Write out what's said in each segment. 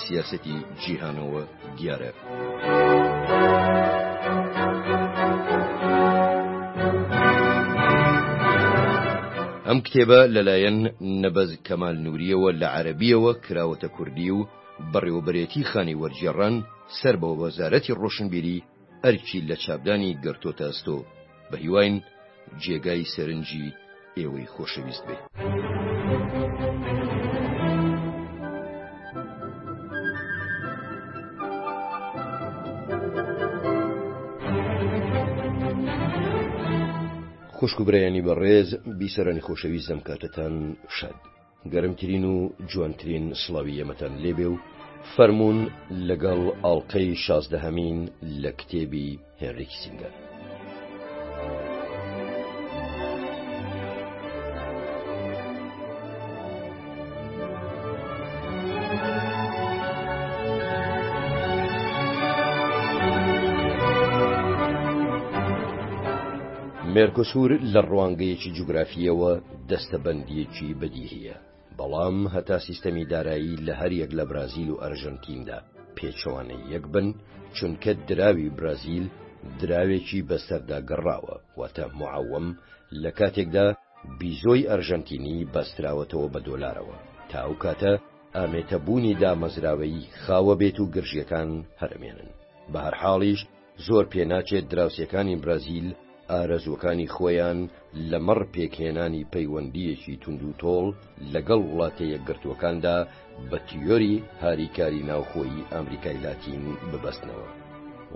سیاسەتی جیهانەوە دیارە. ئەم کتێبە لەلایەن نەبەز کەمال نووریەوە لە عەربیەوە کراوەتە کوردی و بەڕێوەبرێتی خانی وەرجێڕان سەر بە وەزارەتی ڕۆشنبیری ئەرکی لە چاپدانی گرتۆتە ئەستۆ. بە هیواین جێگای سەرنجی ئێوەی خۆشەویست بێ. خوشک و برایانی بەڕێز بیسەرانی خۆشەویست دەم کاتەتان شاد. گەرمترین و جوانترین سڵاوی ئێمەتان لێبێ و فەرموون لەگەڵ ئاڵلقەی شازدەهەمین لە کتێبی هێنری کیسینگەر. مێرکۆسور لە ڕوانگەیەکی جوگرافییەوە دەستەبەندییەکی بەدیهییە، بەڵام هەتا سیستەمی دارایی لە هەریەک لە برازیل و ئەرژەنتیندا پێچەوانەی یەک بن، چونکە دراوی برازیل دراوێکی بەستەردا گەڕاوە، واتە معوم، لە کاتێکدا بیزۆی ئەرژەنتینی بەستراوەتەوە بە دۆلارەوە، تا ئەو کاتە ئامێتە بوونی دامەزراوەی خاوە بێت و گرژییەکان هەرەمێنن. بەهەرحاڵیش زۆر پێناچێت دراوسێکانی برازیل ئارەزووەکانی خۆیان لەمەڕ پێکهێنانی پەیوەندییەکی توندوتۆڵ لەگەڵ وڵاتە یەکگرتووەکاندا بە تیۆری هاریکاری ناوخۆیی ئامریکای لاتین ببەستنەوە.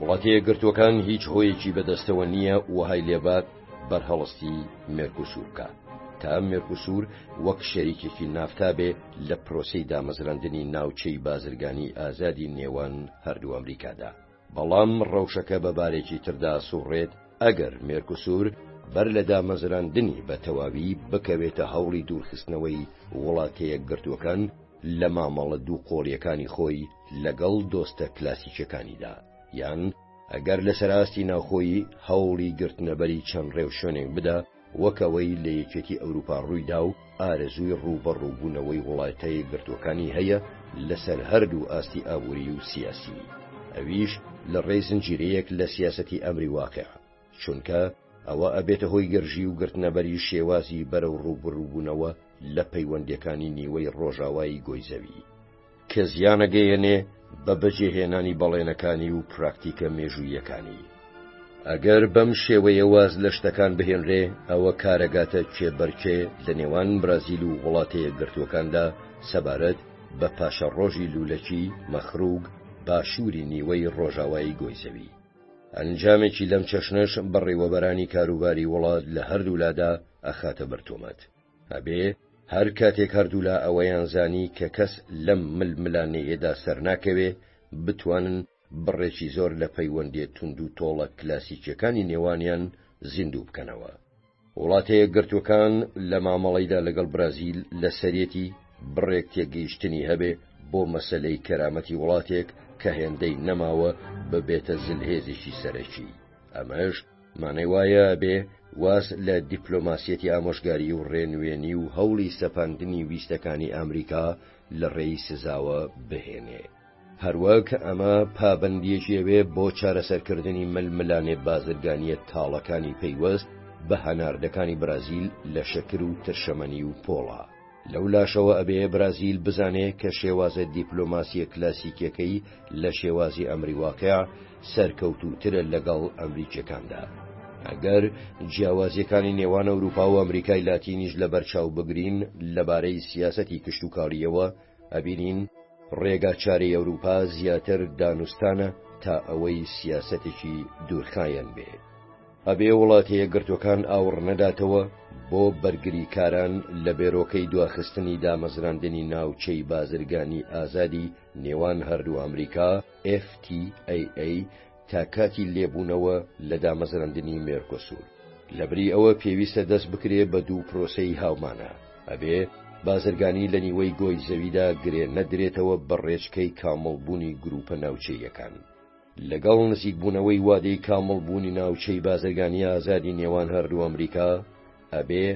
وڵاتە یەکگرتووەکان هیچ هۆیەکی بەدەستەوە نییە وەهای لێبات بەرهەڵستی مێرکوسور بکات تا مێرکوسور وەک شەریکێکی نافتا بێ لە پرۆسەی دامەزراندنی ناوچەی بازرگانی ئازادی نێوان هەردوو ئەمریکادا. بەڵام ڕەوشەکە بە بارێکی تردا سوڕێت ئەگەر مێرکوسور بەر لە دامەزراندنی بە تەواوی بکەوێتە هەوڵی دوورخستنەوەی وڵاتە یەکگرتووەکان لە مامەڵە دوو قۆڵیەکانی خۆی لەگەڵ دۆستە کلاسیکەکانیدا یان ئەگەر لەسەر ئاستی ناوخۆیی هەوڵی گرتنەبەری چەند ڕێوشوێنێک بدا وەک ئەوەی لە یەکێتی ئەوروپا ڕوویدا و ئارەزووی ڕووبەڕووبوونەوەی وڵاتە یەکگرتووەکانی هەیە لەسەر هەردوو ئاستی ئابووری و سیاسی ئەویش لە ڕێی زنجیرەیەک لە سیاسەتی ئەمری واقع چونکە ئەوە ئەبێتە هۆی گرژی و گرتنەبەری شێوازی بەرەو ڕووبرووبوونەوە لە پەیوەندیەکانی نیوەی ڕۆژاوای گۆی زەوی. کە زیانەگەیەنێ بە بەجێهێنانی بەڵێنەکانی و پراکتیکە مێژوویەکانی. ئەگەر بەم شێوەیە واز لە شتەکان بهێنرێ ئەوە کارەگاتە کێبەرکێ لە نێوان برازیل و وڵاتە یەکگرتووەکاندا سەبارەت بە پاشەڕۆژی لوولەکی، مەخرووگ، باشووری نیوەی ڕۆژاوای گۆی زەوی. ئەنجامێکی لەم چەشنەش بەڕێوەبەرانی کاروباری وڵات لە هەردوولادا ئەخاتە بەر تۆمەت. ئەبێ هەر کاتێک هەردوولا ئەوەیان زانی کە کەس لەم ململانێیەدا سەرناکەوێ بتوانن بڕێکی زۆر لە پەیوەندێ تونند و تۆڵە کلاسیکیەکانی نێوانیان زیندوو بکەنەوە. وڵاتەیە گرتوەکان لە مامەڵەیدا لەگەڵ برازیل لە سەرەتی بڕێک تێگەیشتنی هەبێ بۆ مەسلەی کەرامەتی وڵاتێک کە هێندەی نەماوە ببێتە زلهێزیی سەرەکی ئەمەش مانای وایە بێ واز لە دیپلۆماسیەتی ئامۆژگاری و ڕێنوێنی و هەوڵی سەپاندنی ویستەکانی ئەمریکا لە ڕێی سزاوە بهێنێ. هەروەک ئەمە پابەندیەکی ئەوێ بۆ چارەسەرکردنی ململانێ بازرگانیە تاڵەکانی پەیوەست بە هەناردەکانی برازیل لە شەکر و ترشەمەنی و پۆڵا. لەولاشەوە ئەبێ برازیل بزانێ کە شێوازە دیپلۆماسیە کلاسیکیەکەی لە شێوازی ئەمری واقع سەرکەوتوو ترە لەگەڵ ئەمریکیەکاندا. ئەگەر جیاوازیەکانی نێوان ئەوروپا و ئەمریکای لاتینیش لەبەرچاو بگرین لەبارەی سیاسەتی کشتوکاڵیەوە ئەبینین ڕێگا چارەی ئەوروپا زیاتر دانوستانە تا ئەوەی سیاسەتێکی دوورخایەن بێ. ئەبێ وڵاتە یەکگرتووەکان ئاوڕ نەداتەوە بۆ بەرگریکاران لە بێرۆکەی دواخستنی دامەزراندنی ناوچەی بازرگانی ئازادی نێوان هەردوو ئەمریکا، FTA، تا کاتی لێبوونەوە لە دامەزراندنی مێرکۆسور. لەبری ئەوە پێویستە دەست بکرێ بە دوو پرۆسەی هاومانا. ئەبێ بازرگانی لە نیوەی گۆی زەویدا گرێ نەدرێتەوە بە ڕێچکەی کامڵبوونی گرووپە ناوچەییەکان. لەگەڵ نزیکبوونەوەی وادەی کامڵبوونی ناوچەی بازرگانی ئازادی نێوان هەردوو ئەمریکا، ئەبێ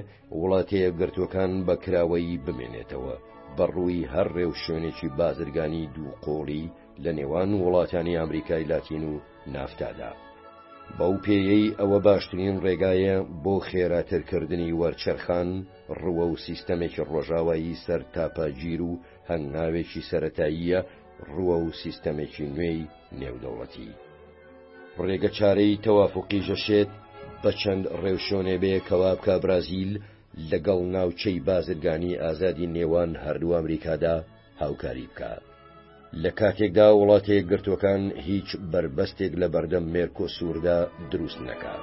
وڵاتە یەکگرتووەکان بە کراوەیی بمێنێتەوە بەڕووی هەر ڕێوشوێنێکی بازرگانی دوو قۆڵی لە نێوان وڵاتانی ئامریکای لاتین و نافتادا. بەو پێیەی ئەوە باشترین ڕێگایە بۆ خێراترکردنی وەرچەرخان ڕووەو سیستەمێکی ڕۆژاوایی سەرتاپاگیر و هەنگاوێکی سەرەتاییە ڕووەو سیستەمێکی نوێی نێودەوڵەتی ڕێگە چارەی تەوافقی ژەشێت بە چەند ڕێوشۆنێ بێ کەوابکە برازیل لەگەڵ ناوچەی بازرگانی ئازادی نێوان هەردوو ئەمریکادا هاوکاری بکە لە کاتێکدا وڵاتێک گرتوەکان هیچ بەربەستێک لە بەردەم مێرکۆ سووردا دروست نەکات.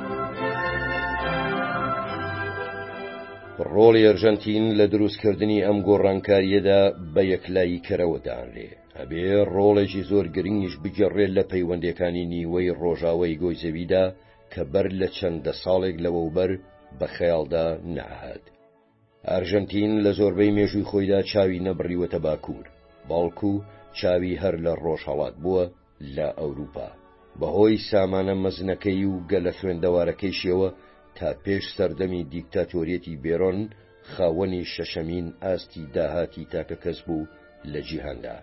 ڕۆڵی ئەرژەنتین لە دروستکردنی ئەم گۆڕانکارییەدا بە یەکلاییکەرەوە دانرێ، ئەبێ ڕۆڵێکی زۆر گرنگیش بگێڕێت لە پەیوەندەکانی نیوەی ڕۆژاوای گۆی زەویدا کە بەر لە چەندە ساڵێک لەوەوبەر بە خەیاڵدا نەهات. ئەرژەنتین لە زۆربەی مێژووی خۆیدا چاوی نەبڕیوەتە باکوور، بەڵکو چاوی هەر لە ڕۆژهەڵات بووە لە ئەوروپا، بەهۆی سامانە مەزنەکەی و گەلە خوێندەوارەکەیشیەوە تا پێش سەردەمی دیکتاتۆریەتی بێرۆن خاوەنی شەشەمین ئاستی داهاتی تاکەکەس بوو لە جیهاندا.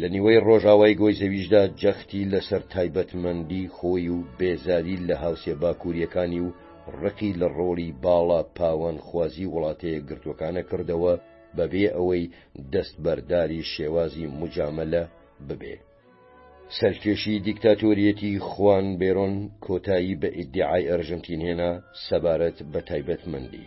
لە نیوەی ڕۆژاوای گۆی زەویشدا جەختی لەسەر تایبەتمەندی خۆی و بێزاری لە هاوسێ باکوورییەکانی و ڕقی لە ڕۆڵی باڵا پاوانخوازی وڵاتەیەکگرتووەکانە کردەوە بەبێ ئەوەی دەستبەرداری شێوازی موجامەلە ببێ. سەرکێشی دیکتاتۆرییەتی خوان بێرۆن کۆتایی بە ئیدیعای ئەرژەنتین هێنا سەبارەت بە تایبەتمەندی.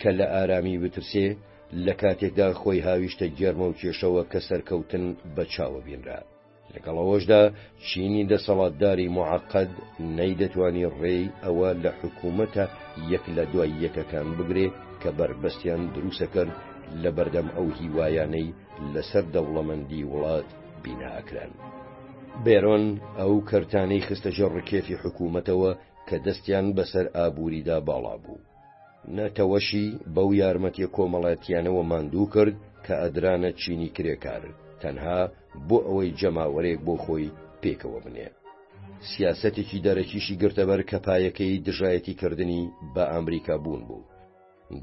کە لە ئارامی بترسێ، لە کاتێکدا خۆی هاویشتە گێرمە و کێشەوە کە سەرکەوتن بە چاوە بینرا. لەگەڵ ئەوەشدا چینی دەسەڵاتداری موعەقەد نەیدەتوانی ڕێی ئەوە لە حکوومەتە یەک لە دوای یەکەکان بگرێ کە بەربەستیان دروسەکرد لە بەردەم ئەو هیوایانەی لەسەر دەوڵەمەندی وڵات بینا ئەکران. بێرۆن ئەو کەرتانەی خستە ژێر ڕکێفی حکوومەتەوە کە دەستیان بەسەر ئابووریدا باڵا بوو. نەتەوەشی بەو یارمەتیە کۆمەڵاتیانەوە ماندوو کرد کە ئەدرانە چینی کرێکار تەنها بۆ ئەوەی جەماوەرێک بۆ خۆی پێکەوە بنێ. سیاسەتێکی دەرەکیشی گرتەبەر کە پایەکەی دژایەتی کردنی بە ئامریکا بوون بوو.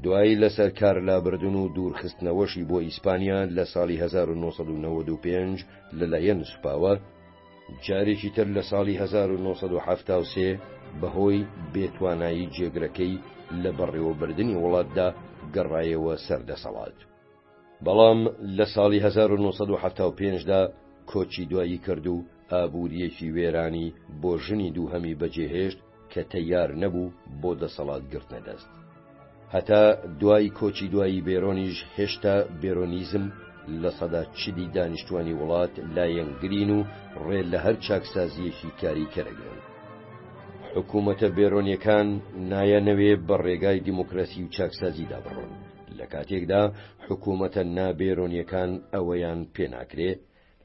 دوای لەسەر کار لابردن و دوورخستنەوەشی بۆ ئیسپانیا لە ساڵی هەزار و نۆ سەد و نەوەد و پێنج لەلایەن سوپاوە، جارێکی تر لە ساڵی هەزار و نۆ سەد و حەفتا و سێ بەهۆی بێتوانایی جێگرەکەی لە بەڕێوەبردنی وڵاتدا گەڕایەوە سەر دەسەڵات. بەڵام لە ساڵی هەزار و نۆ سەد و حەفتا و پێنج دا کۆچی دوایی کرد و ئابوورییەکی وێرانی بۆ ژنی دووهەمی بەجێهێشت، کە تەیار نەبوو بۆ دەسەڵات گرتنە دەست. هەتا دوای کۆچی دوایی بێرۆنیش هێشتا بێرۆنیزم لە سەدا چلی دانیشتوانی وڵات لایەنگرین و ڕێ لە هەر چاکسازییەکی کاریکەر ئەگرن. حکوومەتە بێرۆنییەکان نایانەوێ بە ڕێگای دیموکراسی و چاکسازیدا بڕۆن، لە کاتێکدا حکوومەتە نا بێرۆنییەکان ئەوەیان پێ ناکرێ،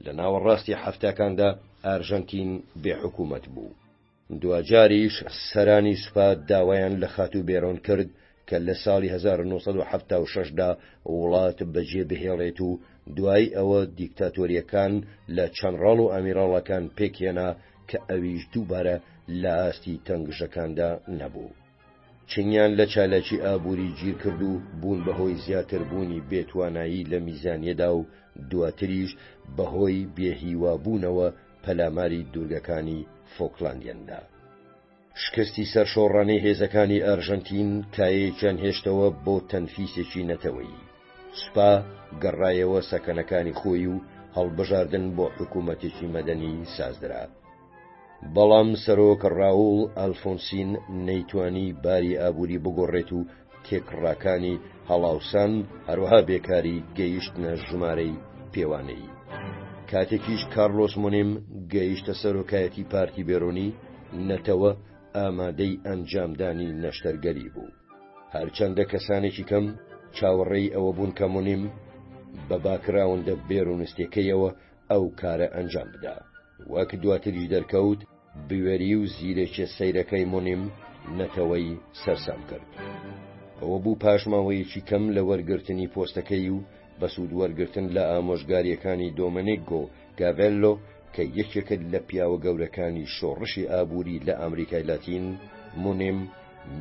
لە ناوەڕاستی حەفتاکاندا ئارژەنتین بێ حکوومەت بوو. دواجاریش سەرانی سوپا داوایان لە خاتوو بێرۆن کرد کە لە ساڵی 1970 دا وڵات بەجێ بهێڵێت و دوای ئەوە دیکتاتۆریەکان لە چەنڕاڵ و ئامیراڵەکان پێکهێنا کە ئەویش دووبارە لە ئاستی تەنگژەکاندا نەبوو. چنگیان لە چالاکی ئابووری گیرکرد و بوون بە هۆی زیاتر بوونی بێ توانایی لە میزانیەدا و دواتریش بە هۆی بێ هیوا بوونەوە پەلاماری دوورگەکانی فۆکلاندیان دا. شکستی سەرشۆڕانەی هێزەکانی ئەرژەنتین کایەیەکیان هێشتەوە بۆ تەنفیسێکی نەتەوەیی. سوپا گەڕایەوە سەکەنەکانی خۆی و هەڵبژاردن بۆ حکوومەتێکی مەدەنی سازدرا. بەڵام سەرۆک ڕاووڵ ئەلفۆنسین نەیتوانی باری ئابووری بگۆڕێت و تێکڕاکانی هەڵاوسان هەروەها بێکاری گەیشتنە ژمارەی پێوانەیی. کاتێکیش کارلۆس مونیم گەیشتە سەرۆکایەتی پارتی بێرۆنی نەتەوە ئامادەی ئەنجامدانی نەشتەرگەری بوو. هەرچەندە کەسانێکی کەم چاوەڕێی ئەوە بوون کە مونیم بە باکراوندە بێرونستێکەیەوە ئەو کارە ئەنجام بدا. وەک دواتریش دەرکەوت، بوێری و زیرەکیە سەیرەکەی مونیم نەتەوەی سەرسام کرد. ئەوە بوو پاش ماوەیەکی کەم لە وەرگرتنی پۆستەکەی و بە سوود وەرگرتن لە ئامۆژگاریەکانی دۆمێنیگۆ گاڤێللۆ کە یەکێکە لە پیاوە گەورەکانی شۆڕشی ئابووری لە ئامریکای لاتین، مونیم،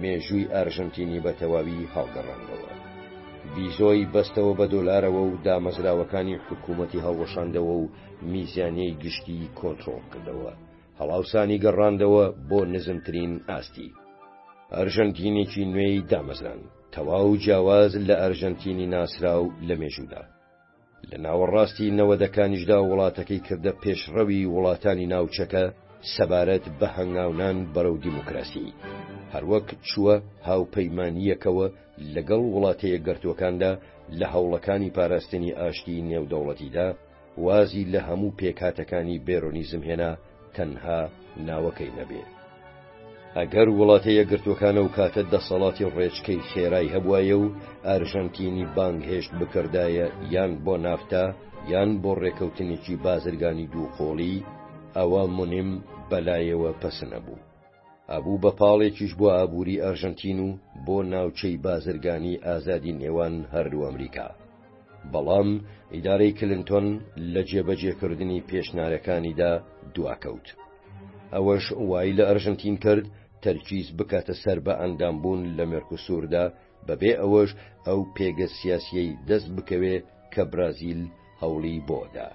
مێژووی ئارژەنتینی بە تەواوی هەڵگەڕاندەوە. بیزۆی بەستەوە بە دۆلارەوە و دامەزراوەکانی حکوومەتی هەڵوەشاندەوە و میزانیەی گشتیی کۆنترۆڵ کردەوە. هەڵاوسانی گەڕاندەوە بۆ نزمترین ئاستی. ئارژەنتینێکی نوێی دامەزراند، تەواو جیاواز لە ئارژەنتینی ناسراو لە مێژوودا. لە ناوەڕاستی نەوەدەکانیشدا وڵاتەکەی کردە پێشڕەوی وڵاتانی ناوچەکە سەبارەت بە هەنگاونان بەرەو دیموکراسی. هەروەک چووە هاوپەیمانییەکەوە لەگەڵ وڵاتەیەکگرتووەکاندا لە هەوڵەکانی پاراستنی ئاشتی نێودەوڵەتیدا، وازی لە هەموو پێکهاتەکانی بێرۆنیزم هێنا، تەنها ناوەکەی نەبێ. ئەگەر وڵاتە یەکگرتووەکان ئەو کاتە دەسەڵاتی ڕێچکەی خێرای هەبوایە و ئەرژەنتینی بانگهێشت بکردایە یان بۆ نافتا یان بۆ ڕێکەوتنێکی بازرگانی دوو قۆڵی، ئەوا مونیم بەلایەوە پەسنەبوو. ئەبوو بە پاڵێکیش بۆ ئابووری ئەرژەنتین و بۆ ناوچەی بازرگانی ئازادی نێوان هەردوو ئەمریکا. بەڵام ئیدارەی کلنتۆن لە جێبەجێکردنی پێشنارەکانیدا دواکەوت. ئەوەش وای لە ئەرژەنتین کرد تەرکیز بکاتە سەر بە ئەندامبوون لە مێرکوسوردا بەبێ ئەوەش ئەو پێگە سیاسییەی دەست بکەوێ کە برازیل هەوڵی بۆ دا.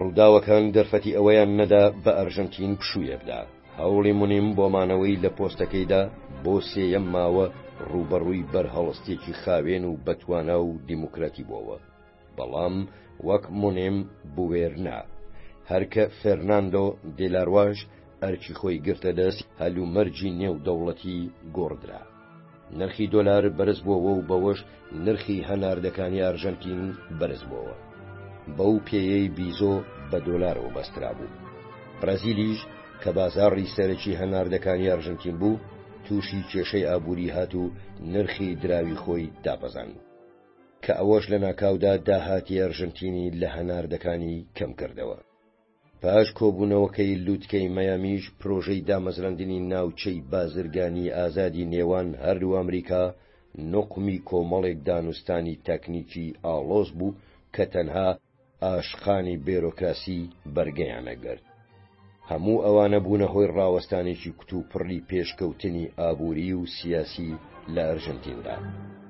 ڕووداوەکان دەرفەتی ئەوەیان نەدا بە ئەرژەنتین پشوویە بدا، هەوڵی مونیم بۆ مانەوەی لە پۆستەکەیدا بۆ سێیەم ماوە ڕووبەڕووی بەرهەڵستێکی خاوێن و بەتوانا و دیموکراتی بۆوە، بەڵام وەک مونیم بوێر نا. هەرکە فێرناندۆ دێلارواش ئەرکی خۆی گرتە دەست، هەلومەرجی نێودەوڵەتی گۆڕدرا. نرخی دۆلار بەرزبووەوە و بەوەش نرخی هەناردەکانی ئەرژەنتین بەرزبووەوە، بەو پێیەی بیزۆ بە دۆلارەوە بەسترابوو. بەرازیلیش کە بازاڕی سەرەکی هەناردەکانی ئەرژەنتین بوو، تووشی کێشەی ئابووری هات و نرخی دراوی خۆی دابەزاند، کە ئەوەش لەناکاودا داهاتی ئەرژەنتینی لە هەناردەکانی کەمکردەوە. پاش کۆبوونەوەکەی لوتکەی مەیامیش پرۆژەی دامەزراندنی ناوچەی بازرگانی ئازادی نێوان هەردوو ئەمریکا نوقمی کۆمەڵێک دانوستانی تەکنیکی ئاڵۆز بوو کە تەنها ئاشقانی بێرۆکراسی بەرگەیانەگرت. هەموو ئەوانە بوونە هۆی ڕاوەستانێکی کوتوپڕی پێشکەوتنی ئابووری و سیاسی لە ئەرژەنتیندا.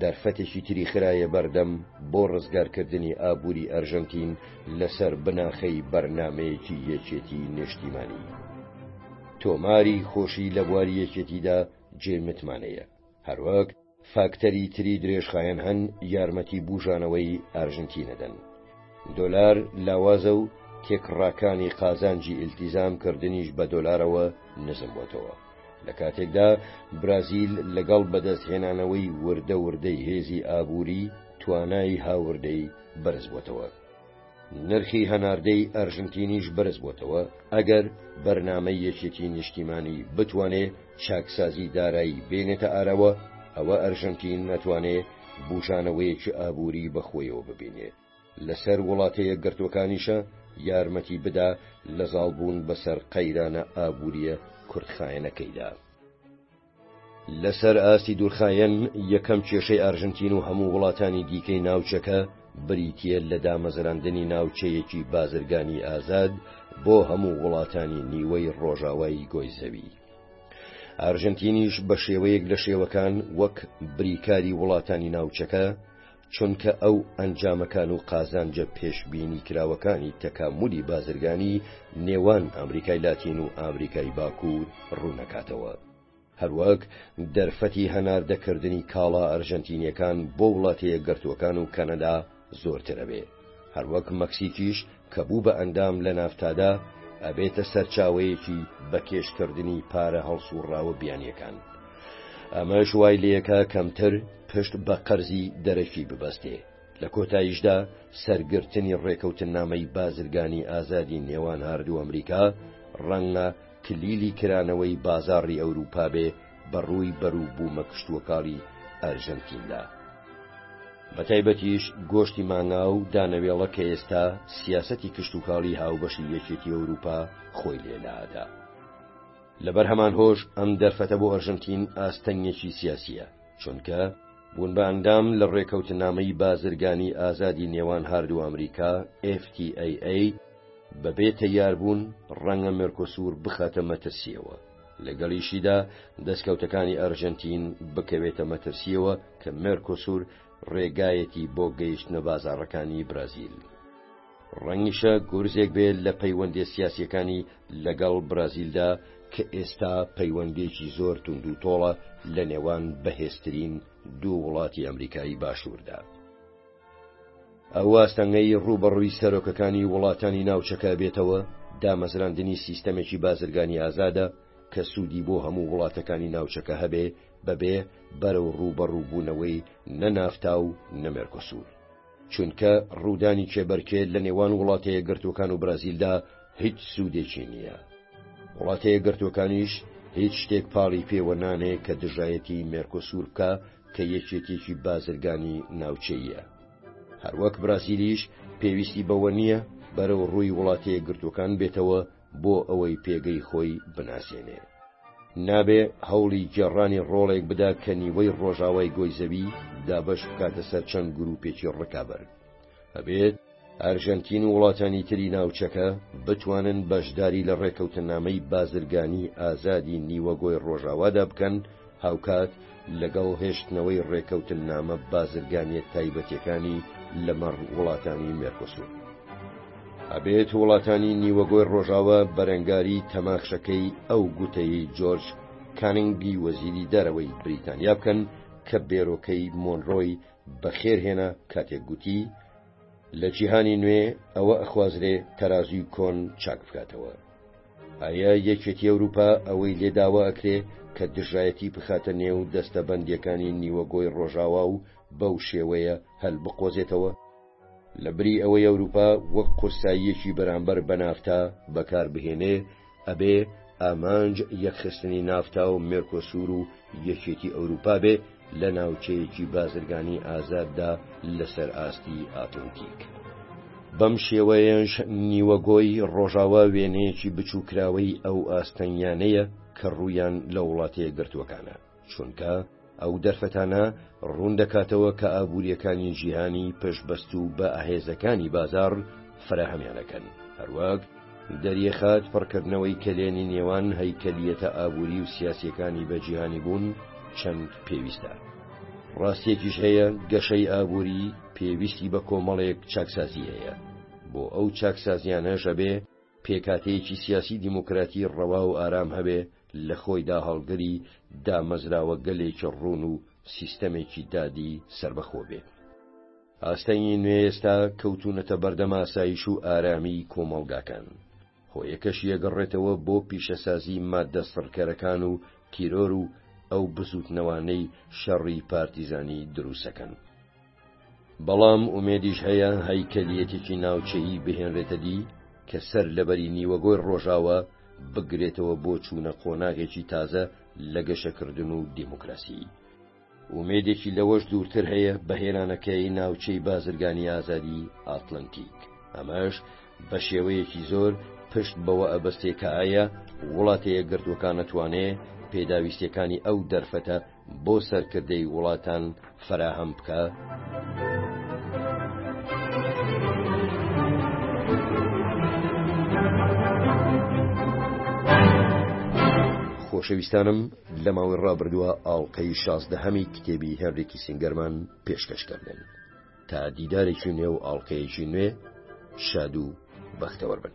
دەرفەتێکی تری خرایە بەردەم بۆ ڕزگارکردنی ئابووری ئەرژەنتین لەسەر بناخەی بەرنامەیەکی یەکێتی نێشتیمانی. تۆماری خۆشی لە بواری یەکێتیدا جێی متمانەیە، هەروەک فاکتەری تری درێژخایەن هەن یارمەتی بوژانەوەی ئەرژنتینە دەن. دۆلار لاوازە و تێکڕاکانی قازانجی ئیلتیزام کردنیش بە دۆلارەوە نزم بۆتەوە. لە کاتێکدا برازیل لەگەڵ بەدەستهێنانەوەی وردە وردەی هێزی ئابووری توانای هاوردەی بەرزبووتەوە. نرخی هەناردەی ئەرژنتینیش بەرزبووتەوە ئەگەر بەرنامەی یەکێتی نیشتیمانی بتوانێ چاکسازی دارایی بێنێتە ئارەوە ئەوە ئەرژنتین نەتوانێ بوژانەوەیەکی ئابووری بەخۆیەوە ببینێت. لەسەر وڵاتە یەکگرتووەکانیشە یارمەتی بدا لە زاڵبوون بەسەر قەیرانە ئابوورییە کورتخایەنەکەیدا. لەسەر ئاستی دوورخایەن، یەکەم کێشەی ئارژەنتین و هەموو وڵاتانی دیکەی ناوچەکە بریتییە لە دامەزراندنی ناوچەیەکی بازرگانی ئازاد بۆ هەموو وڵاتانی نیوەی ڕۆژاوای گۆی زەوی. ئارژەنتینیش بە شێوەیەک لە شێوەکان وەک بریکاری وڵاتانی ناوچەکە، چونکە ئەو ئەنجامەکان و قازانجە پێشبینیکراوەکانی تەکامولی بازرگانی نێوان ئامریکای لاتین و ئامریکای باکوور ڕوونەکاتەوە. هەروەک دەرفەتی هەناردەکردنی کاڵا ئەرژەنتینیەکان بۆ وڵاتە یەکگرتووەکان و کەنەدا زۆرترەبێ. هەروەک مەکسیکیش کە بوو بە ئەندام لە نافتادا، ئەبێتە سەرچاوەیەکی بە کێش کردنی پارە هەڵسوڕاوە بیانیەکان. ئەمەش وای لێکا کەمتر پشت بە قەرزی دەرەکی ببەستێ. لە کۆتاییشدا سەرگرتنی ڕێکەوتننامەی بازرگانی ئازادی نێوان هاردوو ئەمریکا ڕەنگە کلیلی کرانەوەی بازاڕی ئەوروپا بێ، بەڕووی بەرو بوومە کشتووەکاڵی ئەرژەنتیندا. بەتایبەتیش گۆشتی مانگا و دانەوێڵە کە ئێستا سیاسەتی کشتوکاڵی هاوبەشی یەکێتی ئەوروپا خۆی لێنادا. لەبەر هەمان هۆش ئەم دەرفەتە بۆ ئەرژەنتین ئاستەنگێکی سیاسیە، چونکە بوون بە ئەندام لە ڕێکەوتنامەی بازرگانی ئازادی نێوان هاردوو ئەمریکا، FTAA، بەبێ تەیاربوون ڕەنگە مێرکۆسور بخاتە مەترسیەوە. لەگەڵیشیدا دەستکەوتەکانی ئەرژەنتین بکەوێتە مەترسیەوە کە مێرکۆسور ڕێگایەتی بۆ گەیشتنە بازاڕەکانی برازیل. ڕەنگیشە گورزێک بێت لە پەیوەندێ سیاسیەکانی لەگەڵ برازیلدا کە ئێستا پەیوەندێکی زۆر توند و تۆڵە لە نێوان بەهێزترین دوو وڵاتی ئەمریکای باشووردا. ئەو ئاستەنگەی ڕووبەڕووی سەرۆکەکانی وڵاتانی ناوچەکە ئەبێتەوە، دامەزراندنی سیستەمێکی بازرگانی ئازادە کە سوودی بۆ هەموو وڵاتەکانی ناوچەکە هەبێ بەبێ بەرەو ڕووبەڕووبوونەوەی نە نافتا و نە مێرکۆسور. چونکە ڕوودانی کێبەرکێ لە نێوان وڵاتە یەکگرتووەکان و برازیلدا هیچ سوودێکی نییە. وڵاتە یەکگرتووەکانیش هیچ شتێک پاڵی پێوە نانێ کە دژایەتی مێرکۆسور بکا کە یەکێتیەکی بازرگانی ناوچەییە. هەروەک برازیلیش پێویستی بەوە نییە بەرەو ڕووی وڵاتەیەکگرتووەکان بێتەوە بۆ ئەوەی پێگەی خۆی بناسێنێ. نابێ هەوڵی گێڕانی ڕۆڵێک بدا کە نیوەی ڕۆژاوای گۆی زەوی دابەش بکاتە سەر چەند گرووپێکی ڕکابەر. ئەبێت ئەرژەنتین و وڵاتانی تری ناوچەکە بتوانن بەشداری لە ڕێکەوتنامەی بازرگانی ئازادی نیوەگۆی ڕۆژاوادا بکەن، هاوکات لەگەڵ هێشتنەوەی ڕێکەوتننامە بازرگانیە تایبەتیەکانی لەمەڕ وڵاتانی مێرکۆسور. ئەبێت وڵاتانی نیوەگۆی ڕۆژاوا بەرەنگاری تەماخشەکەی ئەو گوتەی جۆرج کاننگی وەزیری دەرەوەی بریتانیا بکەن کە بێرۆکەی مۆنرۆی بەخێر هێنا کاتێک گوتی، لە جیهانی نوێ ئەوە ئەخوازرێ تەرازووی کۆن چاک بکاتەوە. ئایە یەکێتی ئەوروپا ئەوەی لێ داوا ئەکرێ کە دژایەتی بخاتە نێو دەستەبەندییەکانی نیوەگۆی ڕۆژاوا و بەو شێوەیە هەلبقۆزێتەوە؟ لە بری ئەوەی ئەوروپا وەک قورساییەکی بەرامبەر بە نافتا بەکار بهێنێ، ئەبێ ئامانج یەکخستنی نافتا و مێرکۆسور و یەکێتی ئەوروپا بێ لە ناوچەیەکی بازرگانی ئازاددا لەسەر ئاستی ئاتلنتیک. بەم شێوەیەش نیوەگۆی ڕۆژاوا وێنەیەکی بچووککراوەی ئەو ئاستەنگیانەیە کە ڕوویان لە وڵاتە یەکگرتووەکانە. چونکە ئەو دەرفەتانە ڕوون دەکاتەوە کە ئابوورییەکانی جیهانی پشتبەستوو بە ئاهێزەکانی بازاڕ فەراهەمیان ئەکەن، هەروەک دەریخات پڕکردنەوەی کەلێنی نێوان هەیکەلییەتە ئابووری و سیاسییەکانی بەجیهانیبوون چەند پێویستە. ڕاستییەکیش هەیە گەشەی ئابووری پێویستی بە کۆمەڵێک چاکسازی هەیە، بۆ ئەو چاکسازییانەش ئەبێ پێکهاتەیەکی سیاسی دیموکراتی ڕەوا و ئارام هەبێ لە خۆیدا هەڵگری دامەزراوە گەلێکی ڕوون و سیستەمێکی دادی سەربەخۆ بێ. ئاستەنگی نوێ ئێستا کەوتوونەتە بەردەم ئاسایش و ئارامیی کۆمەڵگاکان. هۆیەکەشی یەگەڕێتەوە بۆ پیشەسازی ماددە سڕکەرەکان و تیرۆر و ئەو بزووتنەوانەی شەڕی پارتیزانی دروست ئەکەن. بەڵام ئومێدیش هەیە هەیکەلیەتێکی ناوچەیی بهێنرێتە دی کە سەر لەبەری نیوەگۆی ڕۆژاوە بگرێتەوە بۆ چوونە قۆناغێکی تازە لە گەشەکردن و دیموکراسی. ئومێدێکی لەوەش دوورتر هەیە بە هێنانەکەی ناوچەی بازرگانی ئازادی ئاتلەنتیک، ئەمەش بە شێوەیەکی زۆر پشت بەوە ئەبەستێ کە ئایا وڵاتە یەکگرتووەکان ئەتوانێ پێداویستیەکانی ئەو دەرفەتە بۆ سەرکردەی وڵاتان فەراهەم بکە؟ خۆشەویستانم لە ماوەی ڕابردووە ئاڵلقەی شازدەهەمی کتێبی هێنرێکی سنگەرمان پێشکەشکردن تا دیدارێکی نوێ و ئاڵلقەیەکی نوێ شاد و بەختەوەربن